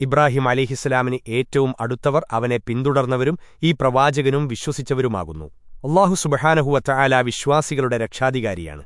ഇബ്രാഹിം അലിഹിസ്ലാമിന് ഏറ്റവും അടുത്തവർ അവനെ പിന്തുടർന്നവരും ഈ പ്രവാചകനും വിശ്വസിച്ചവരുമാകുന്നു. അള്ളാഹു സുബഹാനഹുവ ചായാല വിശ്വാസികളുടെ രക്ഷാധികാരിയാണ്.